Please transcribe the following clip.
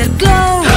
glitter glow.